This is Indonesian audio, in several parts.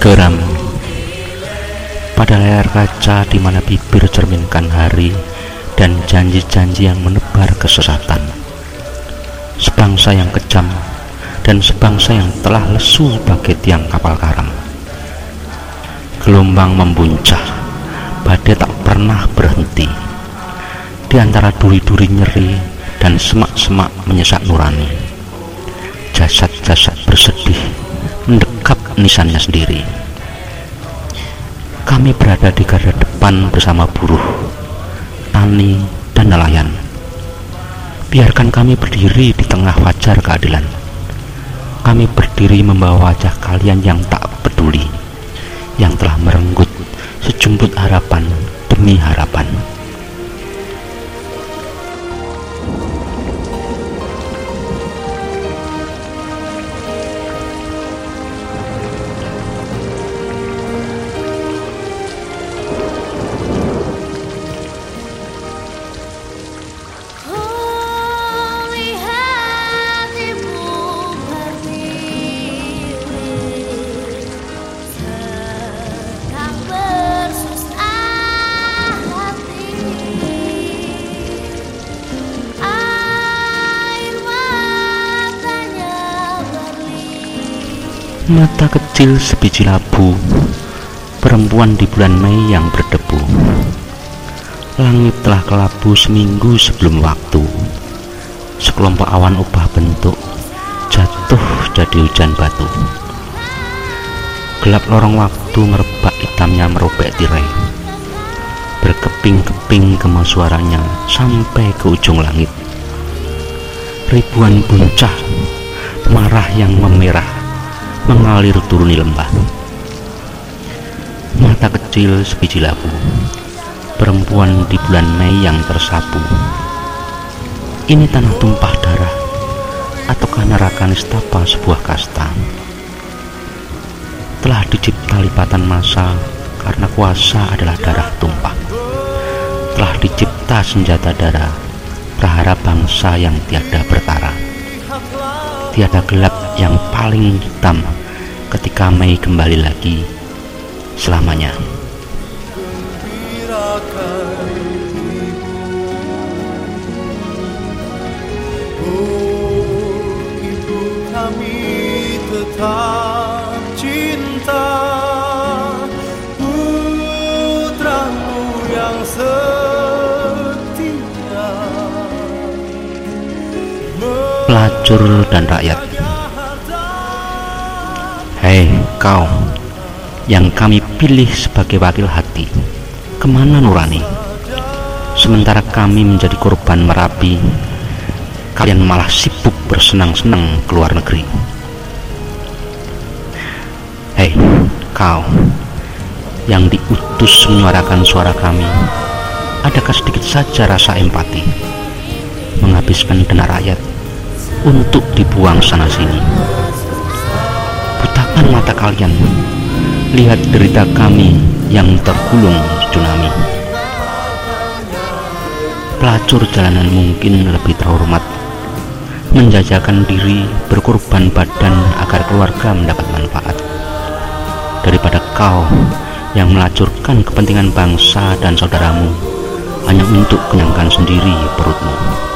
Geram pada layar kaca di mana bibir cerminkan hari dan janji-janji yang menebar kesesatan. Sebangsa yang kejam dan sebangsa yang telah lesu bagai tiang kapal karam. Gelombang membuncah, badai tak pernah berhenti. Di antara duri-duri nyeri dan semak-semak menyesak nurani. Jasad-jasad bersedih mendekap nisannya sendiri. Kami berada di garda depan bersama buruh, tani, dan nelayan. Biarkan kami berdiri di tengah wajar keadilan. Kami berdiri membawa wajah kalian yang tak peduli, yang telah merenggut sejumput harapan demi harapan. Mata kecil sebiji labu Perempuan di bulan Mei yang berdebu. Langit telah kelabu seminggu sebelum waktu. Sekelompok awan ubah bentuk Jatuh jadi hujan batu. Gelap lorong waktu merebak hitamnya merobek tirai. Berkeping-keping gemas suaranya Sampai ke ujung langit. Ribuan buncah Marah yang memerah mengalir turuni lembah. Mata kecil sebiji labu, perempuan di bulan Mei yang tersapu. Ini tanah tumpah darah, ataukah neraka nistapa sebuah kasta? Telah dicipta lipatan masa karena kuasa adalah darah tumpah. Telah dicipta senjata darah, prahara bangsa yang tiada bertara tiada gelap yang paling hitam ketika Mei kembali lagi selamanya. pelacur dan rakyat. Hei kau yang kami pilih sebagai wakil hati, ke mana nurani? Sementara kami menjadi korban merapi, kalian malah sibuk bersenang-senang ke luar negeri. Hei kau yang diutus menyuarakan suara kami, adakah sedikit saja rasa empati? Menghabiskan dana rakyat untuk dibuang sana-sini. Mata kalian, lihat derita kami yang tergulung tsunami. Pelacur jalanan mungkin lebih terhormat, menjajakan diri berkorban badan agar keluarga mendapat manfaat. Daripada kau yang melacurkan kepentingan bangsa dan saudaramu hanya untuk kenyangkan sendiri perutmu.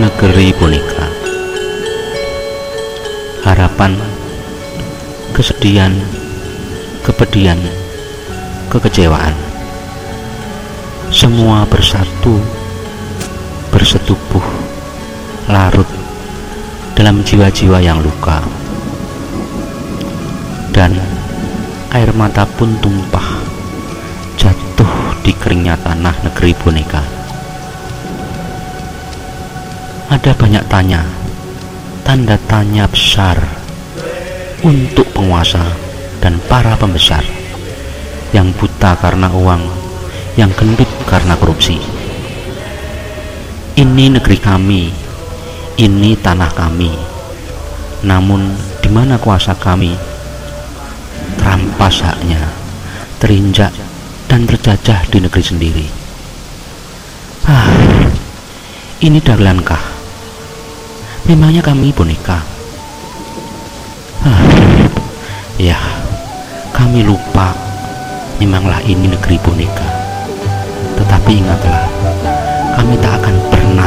Negeri boneka harapan kesedihan kepedihan kekecewaan. Semua bersatu bersetubuh larut dalam jiwa-jiwa yang luka. Dan air mata pun tumpah jatuh di keringnya tanah negeri boneka ada banyak tanya, tanda tanya besar untuk penguasa dan para pembesar yang buta karena uang, yang gendut karena korupsi. Ini negeri kami, ini tanah kami. Namun, di mana kuasa kami? Terampas haknya, terinjak, dan terjajah di negeri sendiri. Ah, ini dagelankah? Memangnya kami boneka? Ah, ya, kami lupa. Memanglah ini negeri boneka. Tetapi ingatlah, kami tak akan pernah